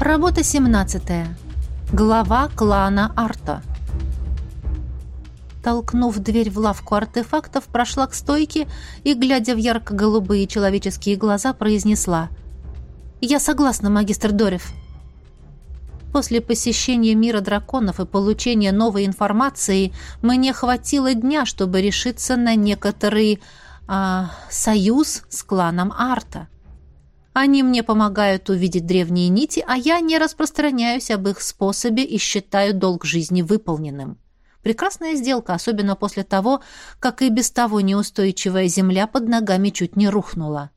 Работа 17. Глава клана Арта. Толкнув дверь в лавку артефактов, прошла к стойке и, глядя в ярко-голубые человеческие глаза, произнесла «Я согласна, магистр Дорев». После посещения мира драконов и получения новой информации мне хватило дня, чтобы решиться на некоторый а, союз с кланом Арта. Они мне помогают увидеть древние нити, а я не распространяюсь об их способе и считаю долг жизни выполненным. Прекрасная сделка, особенно после того, как и без того неустойчивая земля под ногами чуть не рухнула.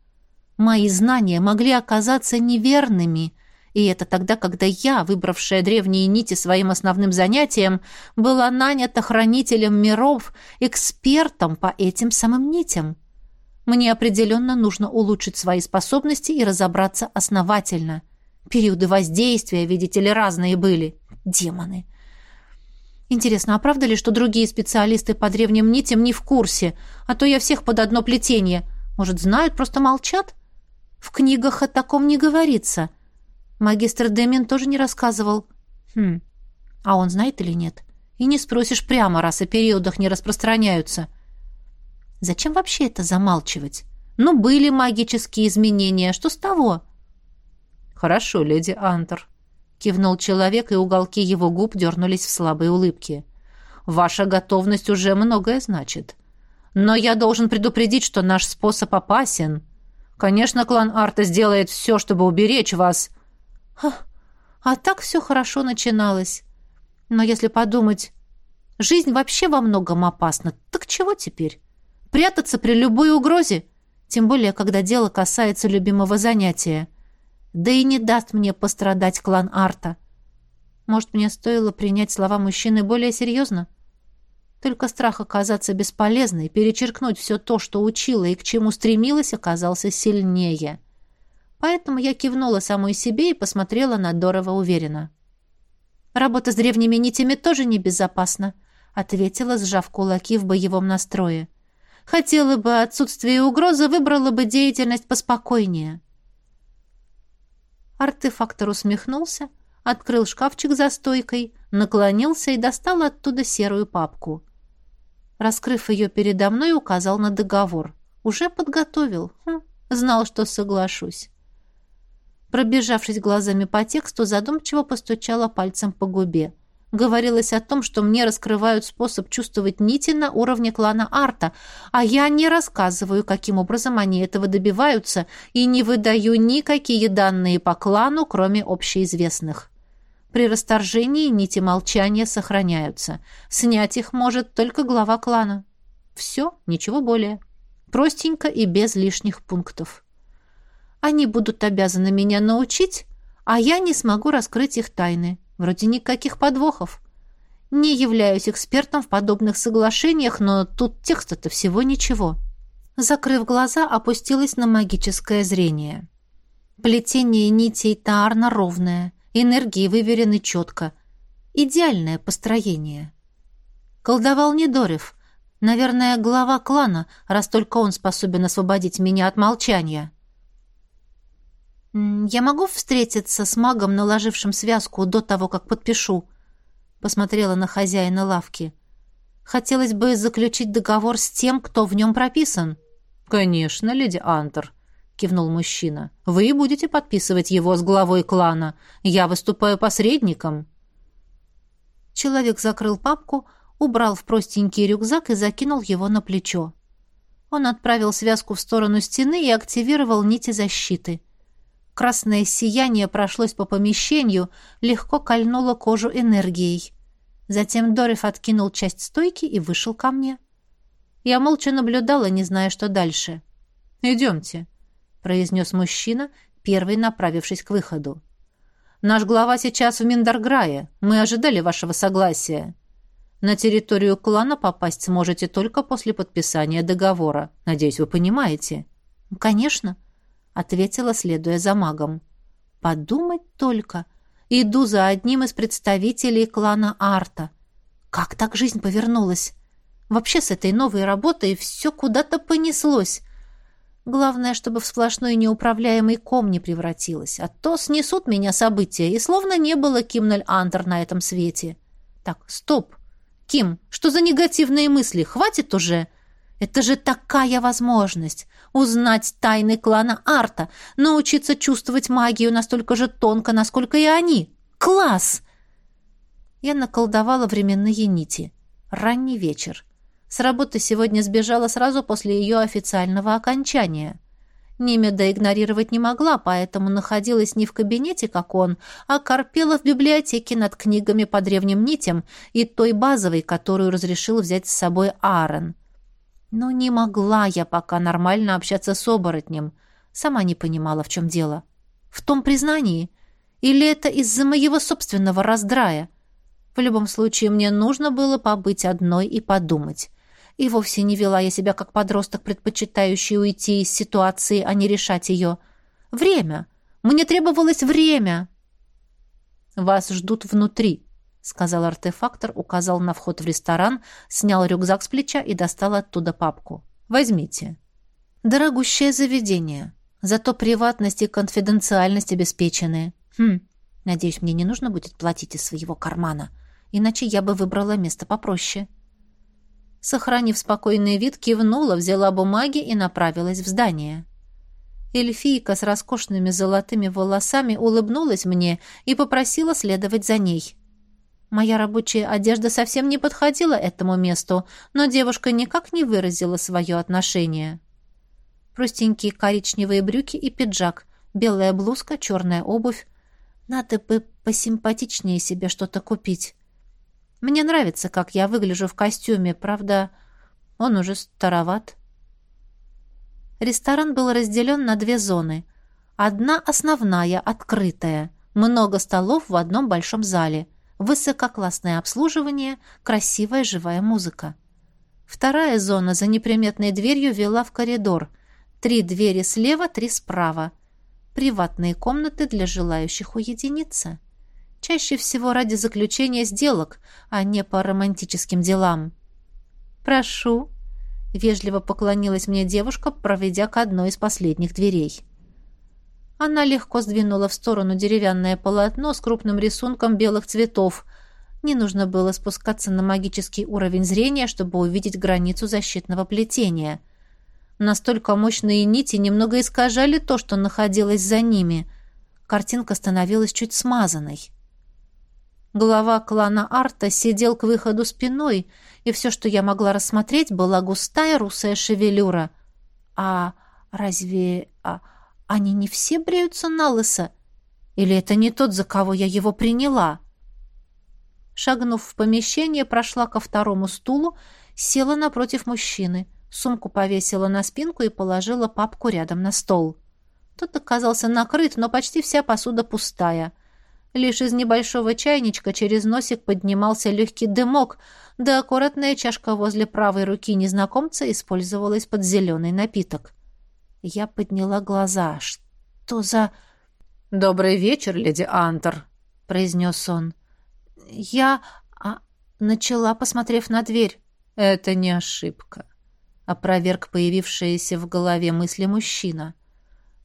Мои знания могли оказаться неверными, и это тогда, когда я, выбравшая древние нити своим основным занятием, была нанята хранителем миров, экспертом по этим самым нитям. Мне определенно нужно улучшить свои способности и разобраться основательно. Периоды воздействия, видите ли, разные были. Демоны. Интересно, а правда ли, что другие специалисты по древним нитям не в курсе? А то я всех под одно плетение. Может, знают, просто молчат? В книгах о таком не говорится. Магистр Демин тоже не рассказывал. Хм, а он знает или нет? И не спросишь прямо, раз о периодах не распространяются. — Зачем вообще это замалчивать? Ну, были магические изменения, что с того? Хорошо, леди Антер, кивнул человек, и уголки его губ дернулись в слабой улыбке. Ваша готовность уже многое значит. Но я должен предупредить, что наш способ опасен. Конечно, клан Арта сделает все, чтобы уберечь вас. А, а так все хорошо начиналось. Но если подумать, жизнь вообще во многом опасна. Так чего теперь? Прятаться при любой угрозе, тем более, когда дело касается любимого занятия. Да и не даст мне пострадать клан Арта. Может, мне стоило принять слова мужчины более серьезно? Только страх оказаться бесполезной, перечеркнуть все то, что учила и к чему стремилась, оказался сильнее. Поэтому я кивнула самой себе и посмотрела на Дорова уверенно. «Работа с древними нитями тоже небезопасна», — ответила, сжав кулаки в боевом настрое. — Хотела бы отсутствие угрозы, выбрала бы деятельность поспокойнее. Артефактор усмехнулся, открыл шкафчик за стойкой, наклонился и достал оттуда серую папку. Раскрыв ее передо мной, указал на договор. Уже подготовил. Хм, знал, что соглашусь. Пробежавшись глазами по тексту, задумчиво постучала пальцем по губе. Говорилось о том, что мне раскрывают способ чувствовать нити на уровне клана Арта, а я не рассказываю, каким образом они этого добиваются, и не выдаю никакие данные по клану, кроме общеизвестных. При расторжении нити молчания сохраняются. Снять их может только глава клана. Все, ничего более. Простенько и без лишних пунктов. Они будут обязаны меня научить, а я не смогу раскрыть их тайны. Вроде никаких подвохов. Не являюсь экспертом в подобных соглашениях, но тут текста-то всего ничего. Закрыв глаза, опустилась на магическое зрение. Плетение нитей Таарна ровное, энергии выверены четко. Идеальное построение. Колдовал Недорев. Наверное, глава клана, раз только он способен освободить меня от молчания. «Я могу встретиться с магом, наложившим связку до того, как подпишу?» Посмотрела на хозяина лавки. «Хотелось бы заключить договор с тем, кто в нем прописан». «Конечно, леди Антер», — кивнул мужчина. «Вы будете подписывать его с главой клана. Я выступаю посредником». Человек закрыл папку, убрал в простенький рюкзак и закинул его на плечо. Он отправил связку в сторону стены и активировал нити защиты — Красное сияние прошлось по помещению, легко кольнуло кожу энергией. Затем Дориф откинул часть стойки и вышел ко мне. Я молча наблюдала, не зная, что дальше. «Идемте», — произнес мужчина, первый направившись к выходу. «Наш глава сейчас в Миндарграе. Мы ожидали вашего согласия. На территорию клана попасть сможете только после подписания договора. Надеюсь, вы понимаете». «Конечно», — ответила, следуя за магом. «Подумать только. Иду за одним из представителей клана Арта. Как так жизнь повернулась? Вообще с этой новой работой все куда-то понеслось. Главное, чтобы в сплошной неуправляемый ком не превратилась, а то снесут меня события, и словно не было Кимнель Антер на этом свете. Так, стоп. Ким, что за негативные мысли? Хватит уже. Это же такая возможность. Узнать тайны клана Арта, научиться чувствовать магию настолько же тонко, насколько и они. Класс! Я наколдовала временные нити. Ранний вечер. С работы сегодня сбежала сразу после ее официального окончания. Немеда игнорировать не могла, поэтому находилась не в кабинете, как он, а корпела в библиотеке над книгами по древним нитям и той базовой, которую разрешил взять с собой Аарон. Но не могла я пока нормально общаться с оборотнем. Сама не понимала, в чем дело. В том признании? Или это из-за моего собственного раздрая? В любом случае, мне нужно было побыть одной и подумать. И вовсе не вела я себя как подросток, предпочитающий уйти из ситуации, а не решать ее. Время. Мне требовалось время. «Вас ждут внутри», — сказал артефактор, указал на вход в ресторан, снял рюкзак с плеча и достал оттуда папку. «Возьмите». «Дорогущее заведение. Зато приватность и конфиденциальность обеспечены. Хм, надеюсь, мне не нужно будет платить из своего кармана, иначе я бы выбрала место попроще». Сохранив спокойный вид, кивнула, взяла бумаги и направилась в здание. Эльфийка с роскошными золотыми волосами улыбнулась мне и попросила следовать за ней. Моя рабочая одежда совсем не подходила этому месту, но девушка никак не выразила свое отношение. Простенькие коричневые брюки и пиджак, белая блузка, черная обувь. Надо бы посимпатичнее себе что-то купить. Мне нравится, как я выгляжу в костюме, правда, он уже староват. Ресторан был разделен на две зоны. Одна основная, открытая, много столов в одном большом зале, высококлассное обслуживание, красивая живая музыка. Вторая зона за неприметной дверью вела в коридор. Три двери слева, три справа. Приватные комнаты для желающих уединиться. Чаще всего ради заключения сделок, а не по романтическим делам. «Прошу», — вежливо поклонилась мне девушка, проведя к одной из последних дверей. Она легко сдвинула в сторону деревянное полотно с крупным рисунком белых цветов. Не нужно было спускаться на магический уровень зрения, чтобы увидеть границу защитного плетения. Настолько мощные нити немного искажали то, что находилось за ними. Картинка становилась чуть смазанной. Глава клана Арта сидел к выходу спиной, и все, что я могла рассмотреть, была густая русая шевелюра. А разве а, они не все бреются на лысо? Или это не тот, за кого я его приняла? Шагнув в помещение, прошла ко второму стулу, села напротив мужчины, сумку повесила на спинку и положила папку рядом на стол. Тот оказался накрыт, но почти вся посуда пустая — Лишь из небольшого чайничка через носик поднимался легкий дымок, да аккуратная чашка возле правой руки незнакомца использовалась под зеленый напиток. Я подняла глаза. «Что за...» «Добрый вечер, леди Антер», — произнес он. «Я...» а... начала, посмотрев на дверь. «Это не ошибка», — опроверг появившиеся в голове мысли мужчина.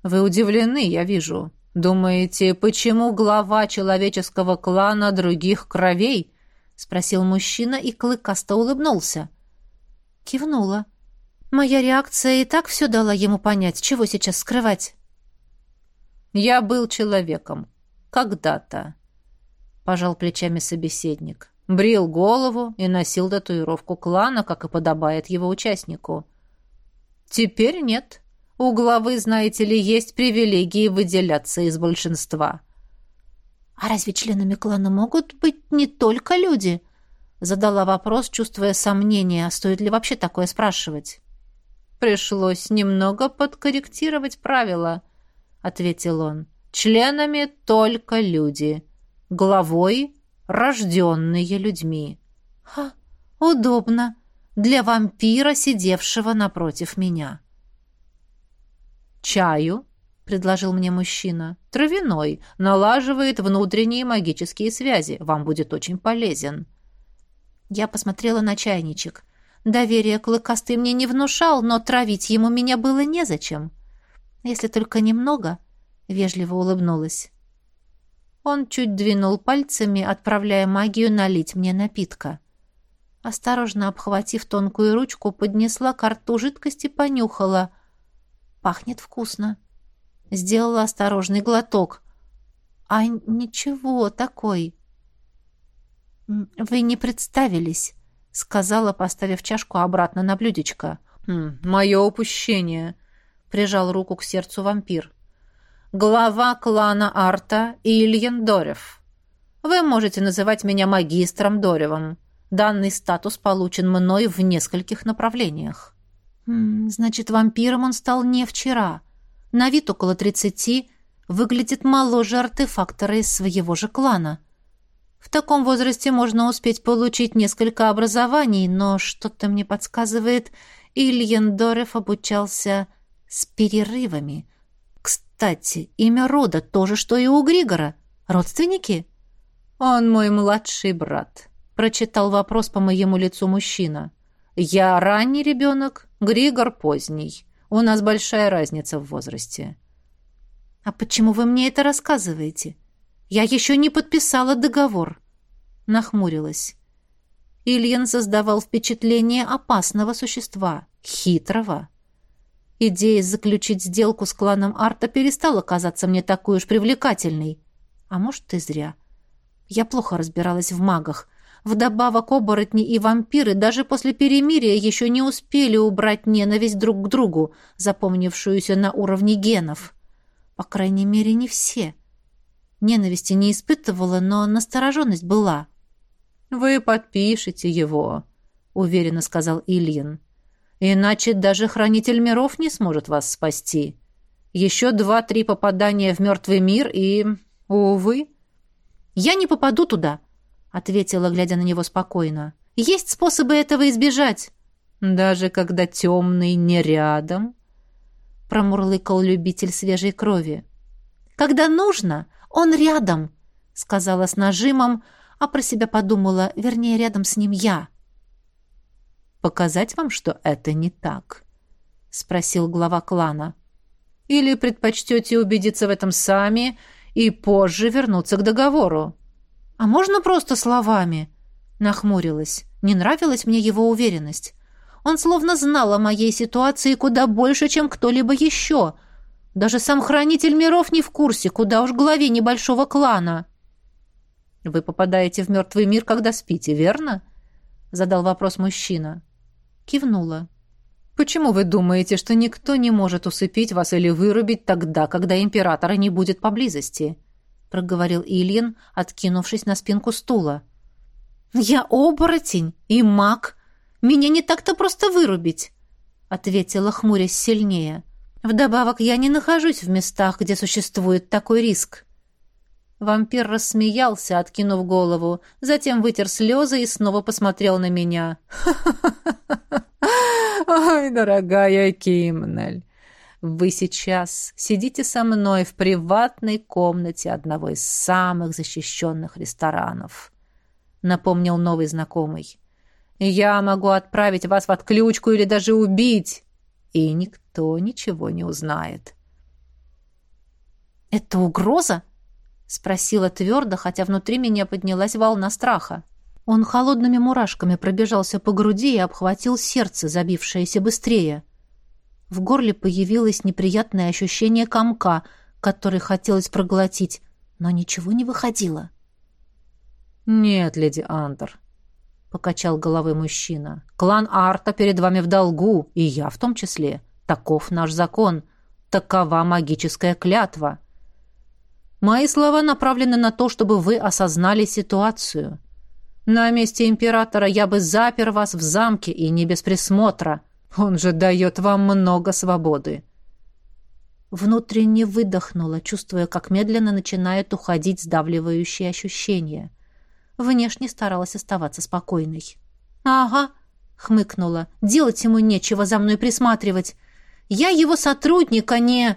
«Вы удивлены, я вижу. «Думаете, почему глава человеческого клана других кровей?» — спросил мужчина и клыкасто улыбнулся. Кивнула. Моя реакция и так все дала ему понять, чего сейчас скрывать. «Я был человеком. Когда-то», — пожал плечами собеседник. Брил голову и носил татуировку клана, как и подобает его участнику. «Теперь нет». У главы, знаете ли, есть привилегии выделяться из большинства. А разве членами клана могут быть не только люди? Задала вопрос, чувствуя сомнение, стоит ли вообще такое спрашивать. Пришлось немного подкорректировать правила, ответил он. Членами только люди. Главой рожденные людьми. Ха, удобно для вампира, сидевшего напротив меня. «Чаю?» — предложил мне мужчина. «Травяной. Налаживает внутренние магические связи. Вам будет очень полезен». Я посмотрела на чайничек. Доверие клыкастый мне не внушал, но травить ему меня было незачем. Если только немного, — вежливо улыбнулась. Он чуть двинул пальцами, отправляя магию налить мне напитка. Осторожно обхватив тонкую ручку, поднесла к рту жидкость и понюхала. Пахнет вкусно. Сделала осторожный глоток. А ничего такой. «Вы не представились», — сказала, поставив чашку обратно на блюдечко. «Хм, «Мое упущение», — прижал руку к сердцу вампир глава клана Арта Ильян Дорев. Вы можете называть меня магистром Доревым. Данный статус получен мной в нескольких направлениях. М значит, вампиром он стал не вчера. На вид около тридцати, выглядит моложе артефактора из своего же клана. В таком возрасте можно успеть получить несколько образований, но что-то мне подсказывает, Ильян Дорев обучался с перерывами — кстати, имя рода то же, что и у Григора. Родственники? Он мой младший брат, прочитал вопрос по моему лицу мужчина. Я ранний ребенок, Григор поздний. У нас большая разница в возрасте. А почему вы мне это рассказываете? Я еще не подписала договор. Нахмурилась. Ильян создавал впечатление опасного существа, хитрого. Идея заключить сделку с кланом Арта перестала казаться мне такой уж привлекательной. А может, и зря. Я плохо разбиралась в магах. Вдобавок оборотни и вампиры даже после перемирия еще не успели убрать ненависть друг к другу, запомнившуюся на уровне генов. По крайней мере, не все. Ненависти не испытывала, но настороженность была. «Вы подпишете его», — уверенно сказал Ильин. Иначе даже хранитель миров не сможет вас спасти. Еще два-три попадания в мертвый мир и... Увы. «Я не попаду туда», — ответила, глядя на него спокойно. «Есть способы этого избежать». «Даже когда темный не рядом», — промурлыкал любитель свежей крови. «Когда нужно, он рядом», — сказала с нажимом, а про себя подумала, вернее, рядом с ним я показать вам, что это не так?» — спросил глава клана. «Или предпочтете убедиться в этом сами и позже вернуться к договору?» «А можно просто словами?» — нахмурилась. Не нравилась мне его уверенность. Он словно знал о моей ситуации куда больше, чем кто-либо еще. Даже сам хранитель миров не в курсе, куда уж главе небольшого клана. «Вы попадаете в мертвый мир, когда спите, верно?» — задал вопрос мужчина. Кивнула. «Почему вы думаете, что никто не может усыпить вас или вырубить тогда, когда императора не будет поблизости?» — проговорил Ильин, откинувшись на спинку стула. «Я оборотень и маг. Меня не так-то просто вырубить», — ответила, хмурясь сильнее. «Вдобавок я не нахожусь в местах, где существует такой риск». Вампир рассмеялся, откинув голову, затем вытер слезы и снова посмотрел на меня. «Ой, дорогая Кимнель, вы сейчас сидите со мной в приватной комнате одного из самых защищенных ресторанов», — напомнил новый знакомый. «Я могу отправить вас в отключку или даже убить, и никто ничего не узнает». «Это угроза?» — спросила твердо, хотя внутри меня поднялась волна страха. Он холодными мурашками пробежался по груди и обхватил сердце, забившееся быстрее. В горле появилось неприятное ощущение комка, который хотелось проглотить, но ничего не выходило. «Нет, леди Андер», — покачал головой мужчина. «Клан Арта перед вами в долгу, и я в том числе. Таков наш закон. Такова магическая клятва». Мои слова направлены на то, чтобы вы осознали ситуацию. На месте императора я бы запер вас в замке и не без присмотра. Он же дает вам много свободы». Внутренне выдохнула, чувствуя, как медленно начинает уходить сдавливающее ощущение. Внешне старалась оставаться спокойной. «Ага», — хмыкнула, — «делать ему нечего за мной присматривать. Я его сотрудник, а не...»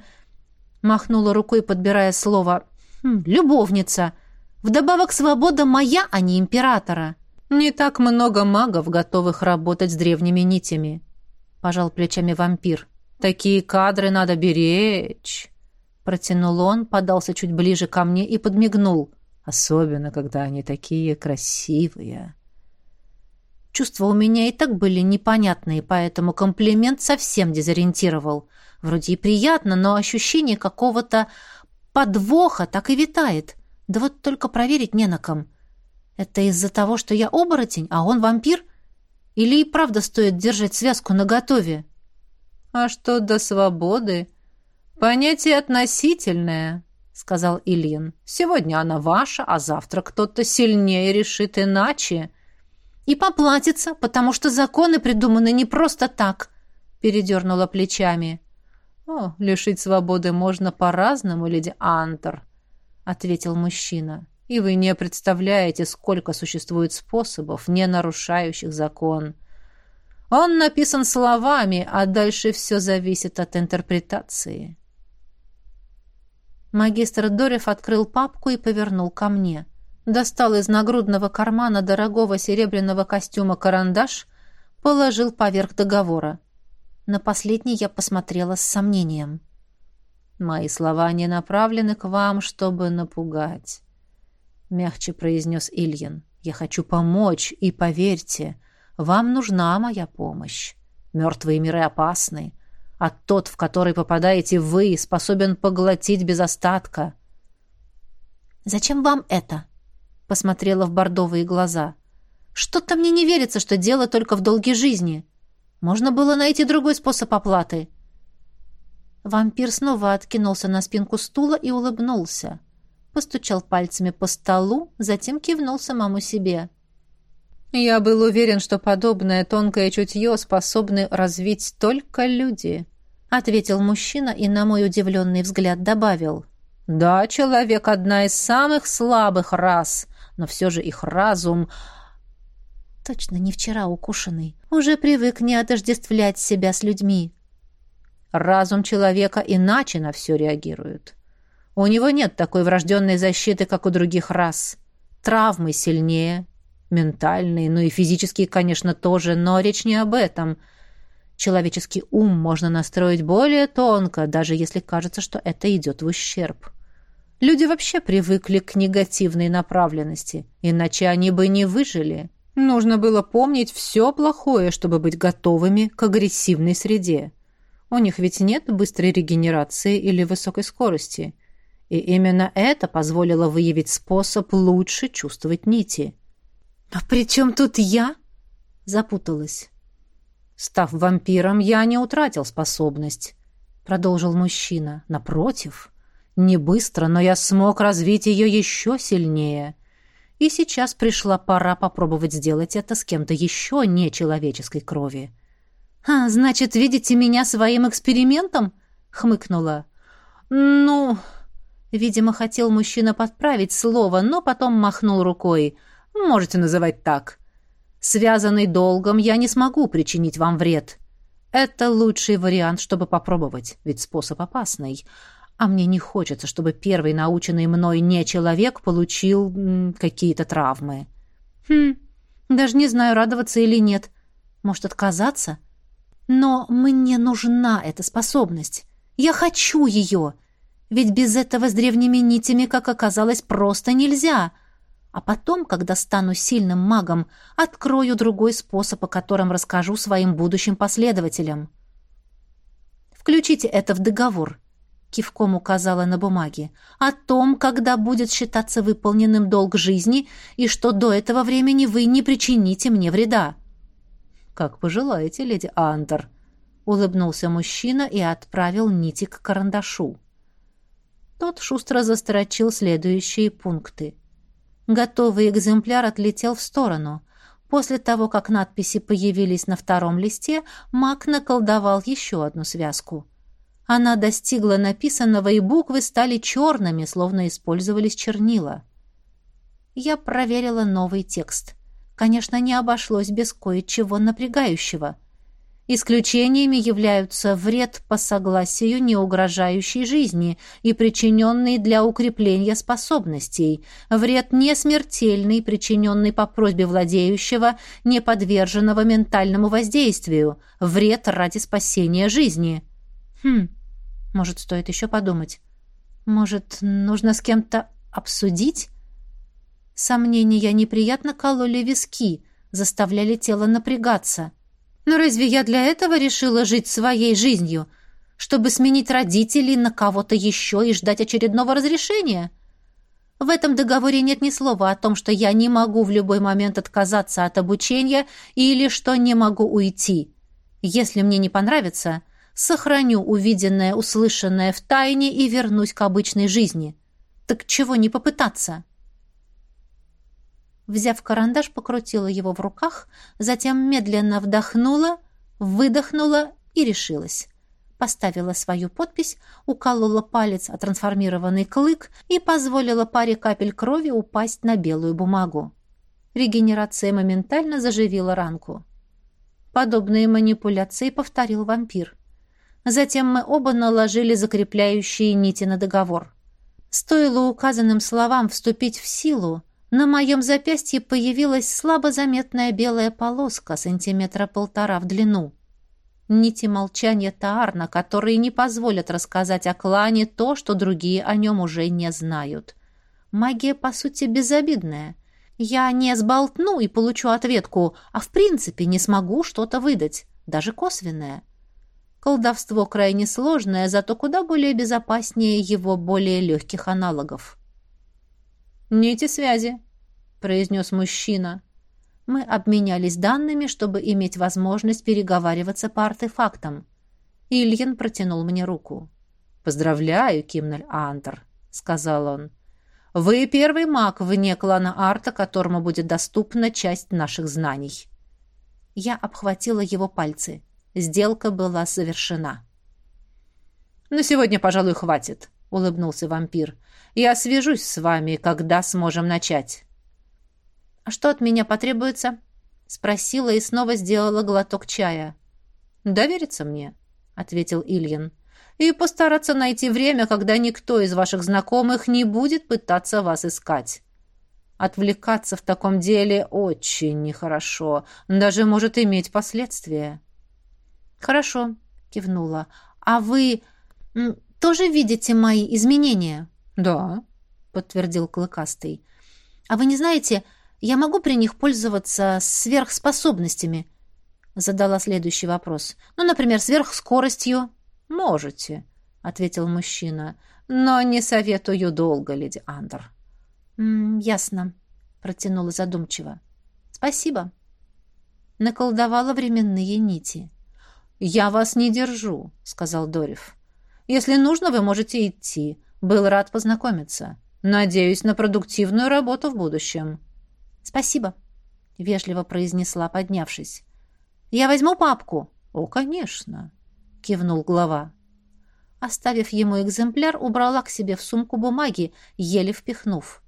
Махнула рукой, подбирая слово Хм, любовница. Вдобавок свобода моя, а не императора. Не так много магов, готовых работать с древними нитями, пожал плечами вампир. Такие кадры надо беречь. Протянул он, подался чуть ближе ко мне и подмигнул. Особенно, когда они такие красивые. Чувства у меня и так были непонятные, поэтому комплимент совсем дезориентировал. Вроде и приятно, но ощущение какого-то подвоха так и витает. Да вот только проверить не на ком. Это из-за того, что я оборотень, а он вампир? Или и правда стоит держать связку наготове? А что до свободы? Понятие относительное, сказал Ильин. Сегодня она ваша, а завтра кто-то сильнее решит иначе. И поплатится, потому что законы придуманы не просто так, передернула плечами. О, лишить свободы можно по-разному, леди Антер, ответил мужчина. И вы не представляете, сколько существует способов, не нарушающих закон. Он написан словами, а дальше все зависит от интерпретации. Магистр Дорев открыл папку и повернул ко мне. Достал из нагрудного кармана дорогого серебряного костюма карандаш, положил поверх договора. На последний я посмотрела с сомнением. «Мои слова не направлены к вам, чтобы напугать», — мягче произнес Ильин. «Я хочу помочь, и поверьте, вам нужна моя помощь. Мертвые миры опасны, а тот, в который попадаете вы, способен поглотить без остатка». «Зачем вам это?» — посмотрела в бордовые глаза. «Что-то мне не верится, что дело только в долге жизни». Можно было найти другой способ оплаты. Вампир снова откинулся на спинку стула и улыбнулся. Постучал пальцами по столу, затем кивнул самому себе. «Я был уверен, что подобное тонкое чутье способны развить только люди», — ответил мужчина и на мой удивленный взгляд добавил. «Да, человек — одна из самых слабых рас, но все же их разум Точно не вчера укушенный. Уже привык не отождествлять себя с людьми. Разум человека иначе на все реагирует. У него нет такой врожденной защиты, как у других рас. Травмы сильнее, ментальные, ну и физические, конечно, тоже, но речь не об этом. Человеческий ум можно настроить более тонко, даже если кажется, что это идет в ущерб. Люди вообще привыкли к негативной направленности, иначе они бы не выжили. Нужно было помнить все плохое, чтобы быть готовыми к агрессивной среде. У них ведь нет быстрой регенерации или высокой скорости. И именно это позволило выявить способ лучше чувствовать нити. «А при чем тут я?» Запуталась. «Став вампиром, я не утратил способность», — продолжил мужчина. «Напротив, не быстро, но я смог развить ее еще сильнее и сейчас пришла пора попробовать сделать это с кем-то еще не человеческой крови. «А, значит, видите меня своим экспериментом?» — хмыкнула. «Ну...» Видимо, хотел мужчина подправить слово, но потом махнул рукой. «Можете называть так. Связанный долгом я не смогу причинить вам вред. Это лучший вариант, чтобы попробовать, ведь способ опасный. А мне не хочется, чтобы первый наученный мной не человек получил какие-то травмы. Хм, даже не знаю, радоваться или нет. Может, отказаться? Но мне нужна эта способность. Я хочу ее. Ведь без этого с древними нитями, как оказалось, просто нельзя. А потом, когда стану сильным магом, открою другой способ, о котором расскажу своим будущим последователям. Включите это в договор кивком указала на бумаге, о том, когда будет считаться выполненным долг жизни и что до этого времени вы не причините мне вреда. Как пожелаете, леди Андер, улыбнулся мужчина и отправил нити к карандашу. Тот шустро застрочил следующие пункты. Готовый экземпляр отлетел в сторону. После того, как надписи появились на втором листе, маг наколдовал еще одну связку — она достигла написанного, и буквы стали черными, словно использовались чернила. Я проверила новый текст. Конечно, не обошлось без кое-чего напрягающего. Исключениями являются вред по согласию, не угрожающий жизни и причиненный для укрепления способностей, вред не смертельный, причиненный по просьбе владеющего, не подверженного ментальному воздействию, вред ради спасения жизни. Хм, может, стоит еще подумать. Может, нужно с кем-то обсудить? Сомнения неприятно кололи виски, заставляли тело напрягаться. Но разве я для этого решила жить своей жизнью? Чтобы сменить родителей на кого-то еще и ждать очередного разрешения? В этом договоре нет ни слова о том, что я не могу в любой момент отказаться от обучения или что не могу уйти. Если мне не понравится, сохраню увиденное, услышанное в тайне и вернусь к обычной жизни. Так чего не попытаться?» Взяв карандаш, покрутила его в руках, затем медленно вдохнула, выдохнула и решилась. Поставила свою подпись, уколола палец о трансформированный клык и позволила паре капель крови упасть на белую бумагу. Регенерация моментально заживила ранку. Подобные манипуляции повторил вампир. Затем мы оба наложили закрепляющие нити на договор. Стоило указанным словам вступить в силу, на моем запястье появилась слабо заметная белая полоска сантиметра полтора в длину. Нити молчания Таарна, которые не позволят рассказать о клане то, что другие о нем уже не знают. Магия, по сути, безобидная. Я не сболтну и получу ответку, а в принципе не смогу что-то выдать, даже косвенное. Колдовство крайне сложное, зато куда более безопаснее его более легких аналогов. «Нити связи», — произнес мужчина. Мы обменялись данными, чтобы иметь возможность переговариваться по артефактам. Ильин протянул мне руку. «Поздравляю, Кимнель Антер», — сказал он. «Вы первый маг вне клана Арта, которому будет доступна часть наших знаний». Я обхватила его пальцы. Сделка была совершена. «На сегодня, пожалуй, хватит», — улыбнулся вампир. Я свяжусь с вами, когда сможем начать». «А что от меня потребуется?» — спросила и снова сделала глоток чая. «Довериться мне», — ответил Ильин, «и постараться найти время, когда никто из ваших знакомых не будет пытаться вас искать. Отвлекаться в таком деле очень нехорошо, даже может иметь последствия». «Хорошо», — кивнула. «А вы тоже видите мои изменения?» «Да», — подтвердил Клыкастый. «А вы не знаете, я могу при них пользоваться сверхспособностями?» Задала следующий вопрос. «Ну, например, сверхскоростью?» «Можете», — ответил мужчина. «Но не советую долго, леди Андер». «М ясно», — протянула задумчиво. «Спасибо». Наколдовала временные нити. «Я вас не держу», — сказал Дорев. «Если нужно, вы можете идти. Был рад познакомиться. Надеюсь на продуктивную работу в будущем. Спасибо, вежливо произнесла, поднявшись. Я возьму папку. О, конечно, кивнул глава. Оставив ему экземпляр, убрала к себе в сумку бумаги, еле впихнув.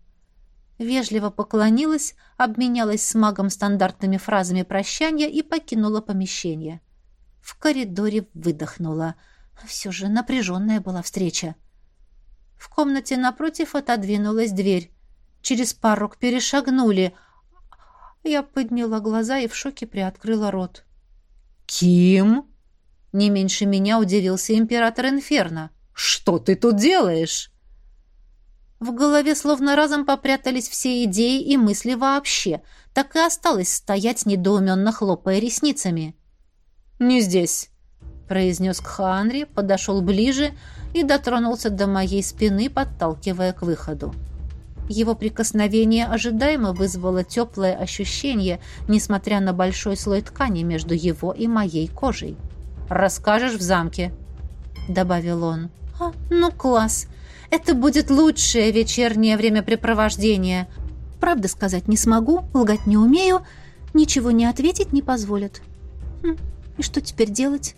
Вежливо поклонилась, обменялась с магом стандартными фразами прощания и покинула помещение. В коридоре выдохнула. Все же напряженная была встреча. В комнате напротив отодвинулась дверь. Через порог перешагнули. Я подняла глаза и в шоке приоткрыла рот. «Ким?» Не меньше меня удивился император Инферно. «Что ты тут делаешь?» В голове словно разом попрятались все идеи и мысли вообще. Так и осталось стоять, недоуменно хлопая ресницами. «Не здесь», — произнес Кханри, подошел ближе и дотронулся до моей спины, подталкивая к выходу. Его прикосновение ожидаемо вызвало теплое ощущение, несмотря на большой слой ткани между его и моей кожей. «Расскажешь в замке», — добавил он. «А, ну класс! Это будет лучшее вечернее времяпрепровождение. Правда сказать не смогу, лгать не умею, ничего не ответить не позволят. Хм, и что теперь делать?»